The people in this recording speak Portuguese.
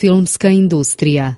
filmska industrija